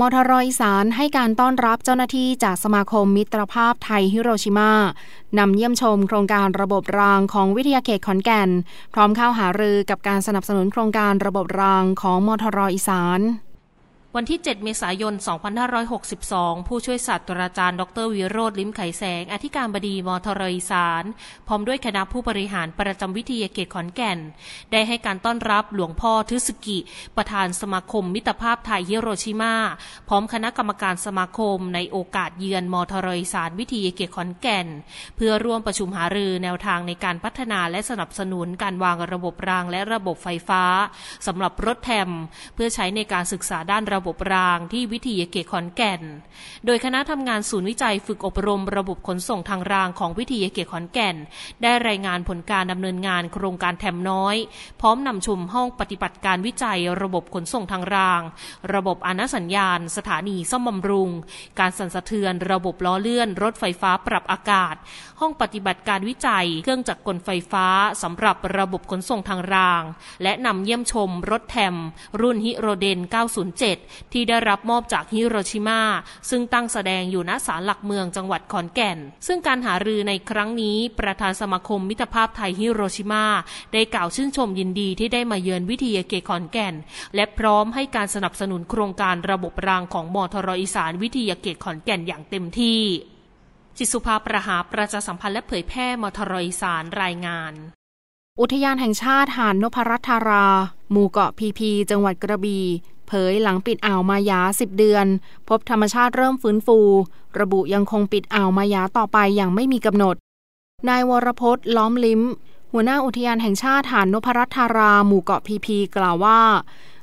มทรอีสานให้การต้อนรับเจ้าหน้าที่จากสมาคมมิตรภาพไทยฮิโรชิมานำเยี่ยมชมโครงการระบบรางของวิทยาเขตขอนแก่น พร้อมเข้าหารือกับการสนับสนุนโครงการระบบรางของมทรอีสาน วันที่ 7 เมษายน 2562 ผู้ช่วยศาสตราจารย์ ดรวิโรธลิมไขแสง อธิการบดีมทรอีสาน พร้อมด้วยคณะผู้บริหารประจำวิทยาเขตขอนแก่น ได้ให้การต้อนรับหลวงพ่อทึสกิ ประธานสมาคมมิตรภาพไทยฮิโรชิมา พร้อมคณะกรรมการสมาคมในโอกาสเยือนมทรอีสานวิทยาเขตขอนแก่น เพื่อร่วมประชุมหารือแนวทางในการพัฒนาและสนับสนุนการวางระบบรางและระบบไฟฟ้าสำหรับรถแทมเพื่อใช้ในการศึกษาด้านระบบรางที่วิทยาเขตขอนแก่น โดยคณะทำงานศูนย์วิจัยฝึกอบรมระบบขนส่งทางรางของวิทยาเขตขอนแก่น ได้รายงานผลการดำเนินงานโครงการแถมน้อย พร้อมนำชมห้องปฏิบัติการวิจัย ระบบขนส่งทางราง ระบบอนาสัญญาณ สถานีซ่อมบำรุง การสั่นสะเทือน ระบบล้อเลื่อน รถไฟฟ้าปรับอากาศ ห้องปฏิบัติการวิจัย เครื่องจักรกลไฟฟ้าสำหรับระบบขนส่งทางราง และนำเยี่ยมชมรถแทรมรุ่นฮิโรเดน 907ที่ได้รับมอบจากฮิโรชิมา ซึ่งตั้งแสดงอยู่ณศาลหลักเมืองจังหวัดขอนแก่น ซึ่งการหารือในครั้งนี้ ประธานสมาคมมิตรภาพไทยฮิโรชิมา ได้กล่าวชื่นชมยินดีที่ได้มาเยือนวิทยาเขตขอนแก่น และพร้อมให้การสนับสนุนโครงการระบบรางของมทรอีสานวิทยาเขตขอนแก่นอย่างเต็มที่ จิสุภาประหาประชาสัมพันธ์และเผยแพร่มทรอีสานรายงานอุทยานแห่งชาติหาดนพรัตรา หมู่เกาะพีพี จังหวัดกระบี่ เผยหลังปิดอ่าวมายา 10 เดือน พบธรรมชาติเริ่มฟื้นฟู ระบุยังคงปิดอ่าวมายาต่อไปอย่างไม่มีกำหนด นายวรพจน์ ล้อมลิ้ม หัวหน้าอุทยานแห่งชาติหานนพรัตนาราหมู่เกาะพีพีกล่าวว่า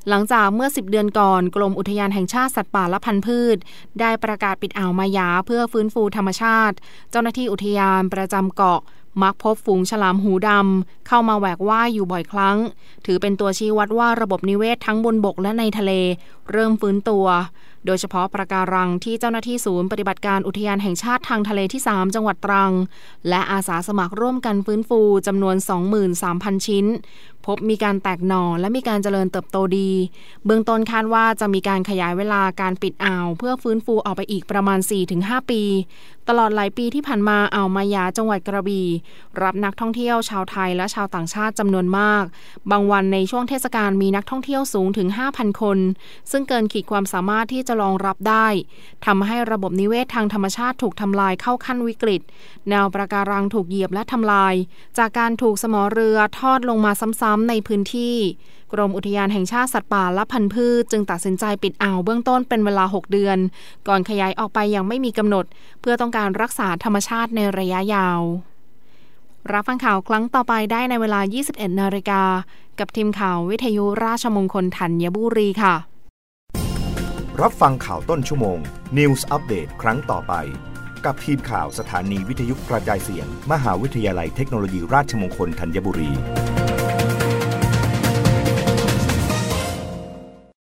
หลังจากเมื่อ 10 เดือนก่อน กรมอุทยานแห่งชาติสัตว์ป่าและพันธุ์พืช ได้ประกาศปิดอ่าวมายาเพื่อฟื้นฟูธรรมชาติ เจ้าหน้าที่อุทยานประจำเกาะ มักพบฝูงฉลามหูดำเข้ามาแหวกว่ายอยู่บ่อยครั้ง ถือเป็นตัวชี้วัดว่าระบบนิเวศทั้งบนบกและในทะเล เริ่มฟื้นตัว โดยเฉพาะประการังที่เจ้าหน้าที่ศูนย์ปฏิบัติการอุทยานแห่งชาติทางทะเลที่ 3 จังหวัดตรัง และอาสาสมัครร่วมกันฟื้นฟูจำนวน 23,000 ชิ้น พบมีการแตกหน่อและมีการเจริญเติบโตดี เบื้องต้นคาดว่าจะมีการขยายเวลาการปิดอ่าว เพื่อฟื้นฟูออกไปอีกประมาณ 4-5 ปี ตลอดหลายปีที่ผ่านมาอ่าวมายาจังหวัดกระบี่รับนักท่องเที่ยวชาวไทยและชาวต่างชาติจำนวนมาก บางวันในช่วงเทศกาลมีนักท่องเที่ยวสูงถึง 5,000 คน ซึ่งเกินขีดความสามารถที่จะรองรับได้ทำให้ระบบนิเวศทางธรรมชาติถูกทำลายเข้าขั้นวิกฤต แนวประการังถูกเหยียบและทำลาย จากการถูกสมอเรือทอดลงมาซ้ำๆในพื้นที่ กรมอุทยานแห่งชาติสัตว์ป่าและพันธุ์พืชจึงตัดสินใจปิดอ่าวเบื้องต้นเป็นเวลา 6 เดือน ก่อนขยายออกไปยังไม่มีกำหนด เพื่อต้องการรักษาธรรมชาติในระยะยาว รับฟังข่าวครั้งต่อไปได้ในเวลา 21 นาฬิกา กับทีมข่าววิทยุราชมงคลธัญบุรีค่ะ รับฟังข่าวต้นชั่วโมง News อัปเดตครั้งต่อไปกับทีมข่าวสถานีวิทยุกระจายเสียง มหาวิทยาลัยเทคโนโลยีราชมงคลธัญบุรี